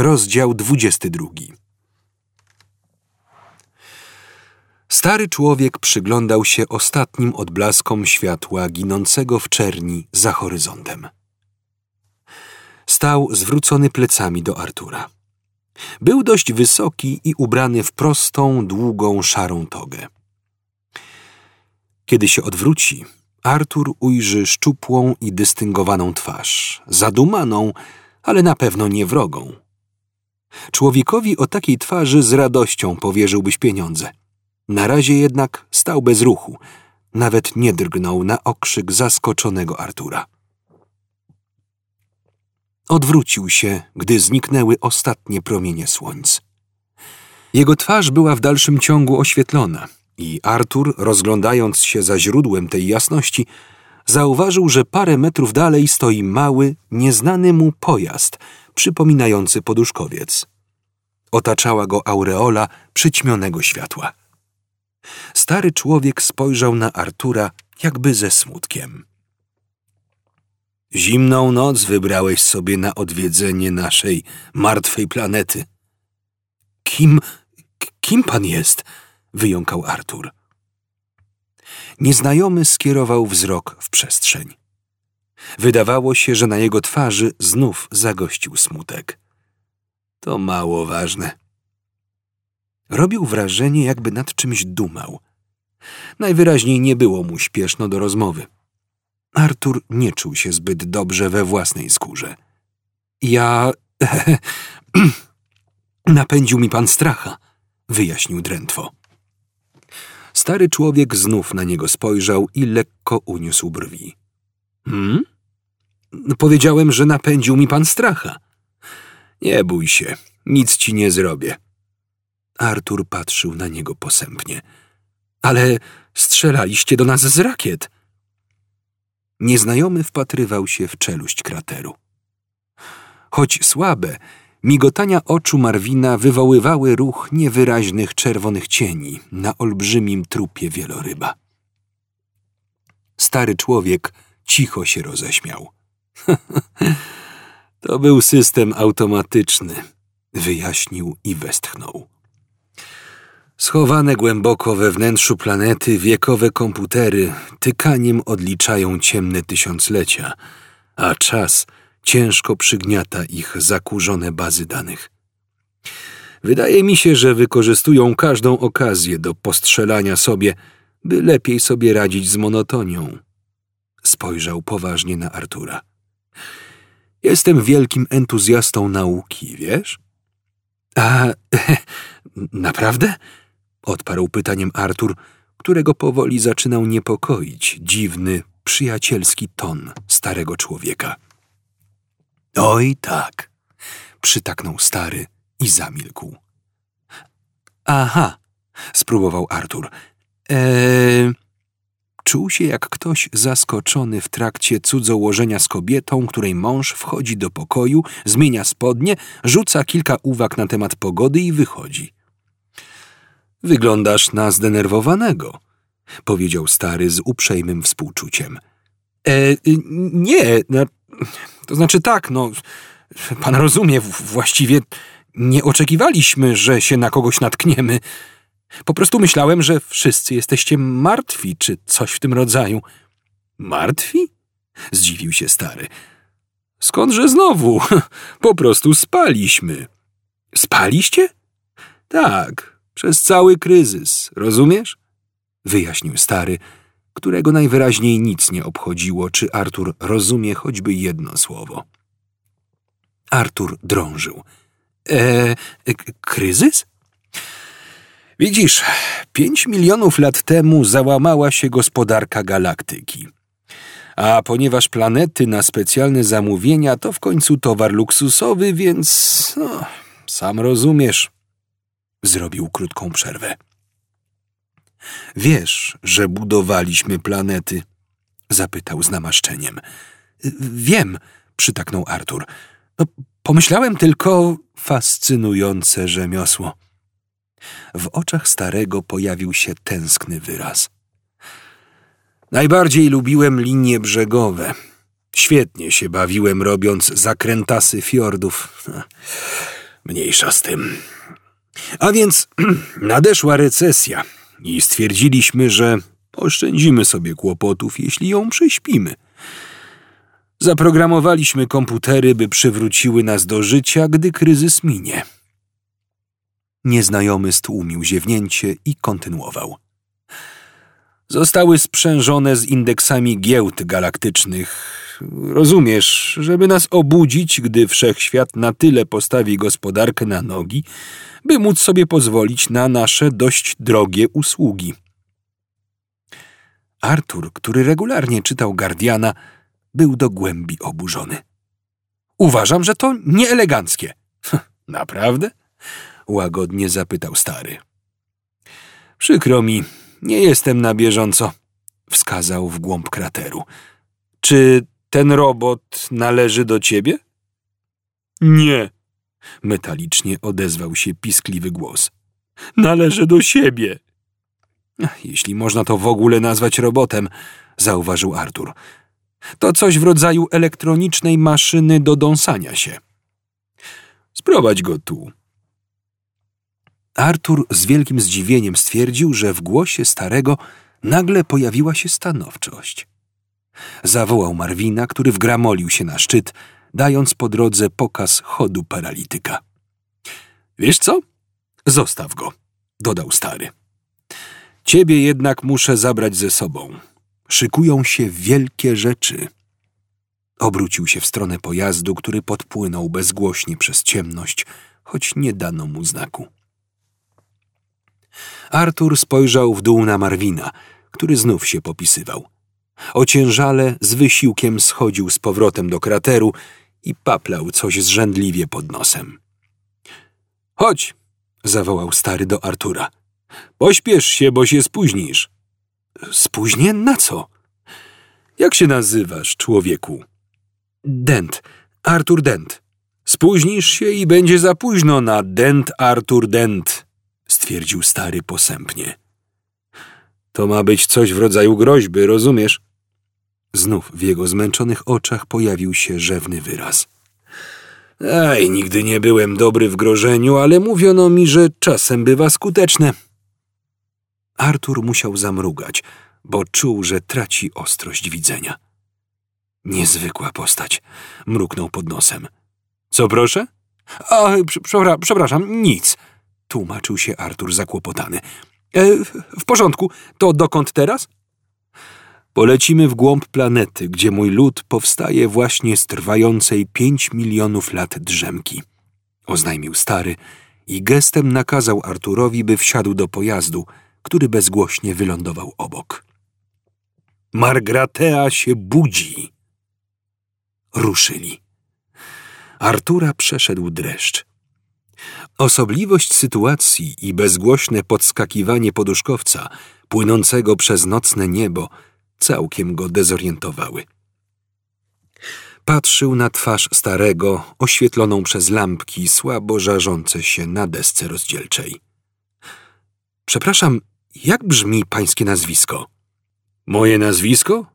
Rozdział 22. Stary człowiek przyglądał się ostatnim odblaskom światła ginącego w czerni za horyzontem. Stał zwrócony plecami do Artura. Był dość wysoki i ubrany w prostą, długą, szarą togę. Kiedy się odwróci, Artur ujrzy szczupłą i dystyngowaną twarz, zadumaną, ale na pewno nie wrogą. Człowiekowi o takiej twarzy z radością powierzyłbyś pieniądze. Na razie jednak stał bez ruchu, nawet nie drgnął na okrzyk zaskoczonego Artura. Odwrócił się, gdy zniknęły ostatnie promienie słońc. Jego twarz była w dalszym ciągu oświetlona i Artur, rozglądając się za źródłem tej jasności, zauważył, że parę metrów dalej stoi mały, nieznany mu pojazd, przypominający poduszkowiec. Otaczała go aureola przyćmionego światła. Stary człowiek spojrzał na Artura jakby ze smutkiem. Zimną noc wybrałeś sobie na odwiedzenie naszej martwej planety. Kim, kim pan jest? wyjąkał Artur. Nieznajomy skierował wzrok w przestrzeń. Wydawało się, że na jego twarzy znów zagościł smutek. To mało ważne. Robił wrażenie, jakby nad czymś dumał. Najwyraźniej nie było mu śpieszno do rozmowy. Artur nie czuł się zbyt dobrze we własnej skórze. Ja. Napędził mi pan stracha, wyjaśnił drętwo. Stary człowiek znów na niego spojrzał i lekko uniósł brwi. Hmm? Powiedziałem, że napędził mi pan stracha. Nie bój się, nic ci nie zrobię. Artur patrzył na niego posępnie. Ale strzelaliście do nas z rakiet. Nieznajomy wpatrywał się w czeluść krateru. Choć słabe, migotania oczu Marwina wywoływały ruch niewyraźnych czerwonych cieni na olbrzymim trupie wieloryba. Stary człowiek cicho się roześmiał. to był system automatyczny, wyjaśnił i westchnął. Schowane głęboko we wnętrzu planety wiekowe komputery tykaniem odliczają ciemne tysiąclecia, a czas ciężko przygniata ich zakurzone bazy danych. Wydaje mi się, że wykorzystują każdą okazję do postrzelania sobie, by lepiej sobie radzić z monotonią. Spojrzał poważnie na Artura. Jestem wielkim entuzjastą nauki, wiesz? A naprawdę? Odparł pytaniem Artur, którego powoli zaczynał niepokoić dziwny, przyjacielski ton starego człowieka. Oj tak, przytaknął stary i zamilkł. Aha, spróbował Artur. Eee... Czuł się jak ktoś zaskoczony w trakcie cudzołożenia z kobietą, której mąż wchodzi do pokoju, zmienia spodnie, rzuca kilka uwag na temat pogody i wychodzi. Wyglądasz na zdenerwowanego, powiedział stary z uprzejmym współczuciem. E, nie, to znaczy tak, no, pan rozumie, właściwie nie oczekiwaliśmy, że się na kogoś natkniemy. Po prostu myślałem, że wszyscy jesteście martwi, czy coś w tym rodzaju. Martwi? Zdziwił się stary. Skądże znowu? Po prostu spaliśmy. Spaliście? Tak, przez cały kryzys, rozumiesz? Wyjaśnił stary, którego najwyraźniej nic nie obchodziło, czy Artur rozumie choćby jedno słowo. Artur drążył. E, kryzys? Widzisz, pięć milionów lat temu załamała się gospodarka galaktyki. A ponieważ planety na specjalne zamówienia to w końcu towar luksusowy, więc no, sam rozumiesz, Zrobił krótką przerwę. Wiesz, że budowaliśmy planety? Zapytał z namaszczeniem. Wiem, przytaknął Artur. No, pomyślałem tylko fascynujące rzemiosło. W oczach starego pojawił się tęskny wyraz. Najbardziej lubiłem linie brzegowe. Świetnie się bawiłem robiąc zakrętasy fiordów. Mniejsza z tym. A więc nadeszła recesja i stwierdziliśmy, że oszczędzimy sobie kłopotów, jeśli ją prześpimy. Zaprogramowaliśmy komputery, by przywróciły nas do życia, gdy kryzys minie. Nieznajomy stłumił ziewnięcie i kontynuował. Zostały sprzężone z indeksami giełd galaktycznych. Rozumiesz, żeby nas obudzić, gdy wszechświat na tyle postawi gospodarkę na nogi, by móc sobie pozwolić na nasze dość drogie usługi. Artur, który regularnie czytał Guardiana, był do głębi oburzony. Uważam, że to nieeleganckie. Naprawdę? Łagodnie zapytał stary. Przykro mi, nie jestem na bieżąco, wskazał w głąb krateru. Czy ten robot należy do ciebie? Nie, metalicznie odezwał się piskliwy głos. Należy do siebie. Jeśli można to w ogóle nazwać robotem, zauważył Artur. To coś w rodzaju elektronicznej maszyny do dąsania się. Sprowadź go tu. Artur z wielkim zdziwieniem stwierdził, że w głosie starego nagle pojawiła się stanowczość. Zawołał Marwina, który wgramolił się na szczyt, dając po drodze pokaz chodu paralityka. Wiesz co? Zostaw go, dodał stary. Ciebie jednak muszę zabrać ze sobą. Szykują się wielkie rzeczy. Obrócił się w stronę pojazdu, który podpłynął bezgłośnie przez ciemność, choć nie dano mu znaku. Artur spojrzał w dół na Marwina, który znów się popisywał. Ociężale z wysiłkiem schodził z powrotem do krateru i paplał coś zrzędliwie pod nosem. Chodź, zawołał stary do Artura. Pośpiesz się, bo się spóźnisz. Spóźnię na co? Jak się nazywasz, człowieku? Dent, Artur Dent. Spóźnisz się i będzie za późno na Dent Artur Dent, stwierdził stary posępnie. To ma być coś w rodzaju groźby, rozumiesz? Znów w jego zmęczonych oczach pojawił się rzewny wyraz. Aj, nigdy nie byłem dobry w grożeniu, ale mówiono mi, że czasem bywa skuteczne. Artur musiał zamrugać, bo czuł, że traci ostrość widzenia. Niezwykła postać, mruknął pod nosem. Co proszę? A, przepraszam, nic, tłumaczył się Artur zakłopotany. E, w porządku, to dokąd teraz? Polecimy w głąb planety, gdzie mój lud powstaje właśnie z trwającej pięć milionów lat drzemki, oznajmił stary i gestem nakazał Arturowi, by wsiadł do pojazdu, który bezgłośnie wylądował obok. Margratea się budzi. Ruszyli. Artura przeszedł dreszcz. Osobliwość sytuacji i bezgłośne podskakiwanie poduszkowca płynącego przez nocne niebo całkiem go dezorientowały. Patrzył na twarz starego, oświetloną przez lampki słabo żarzące się na desce rozdzielczej. Przepraszam, jak brzmi pańskie nazwisko? Moje nazwisko?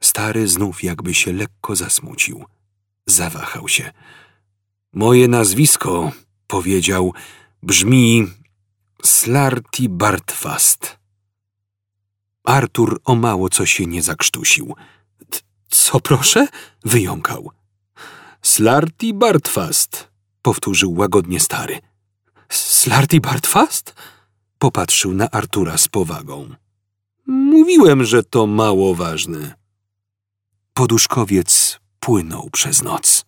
Stary znów jakby się lekko zasmucił. Zawahał się. Moje nazwisko, powiedział, brzmi Slarty Bartfast. Artur o mało co się nie zakrztusił. Co proszę? wyjąkał. Slarty Bartfast, powtórzył łagodnie stary. Slarty Bartfast? Popatrzył na Artura z powagą. Mówiłem, że to mało ważne. Poduszkowiec płynął przez noc.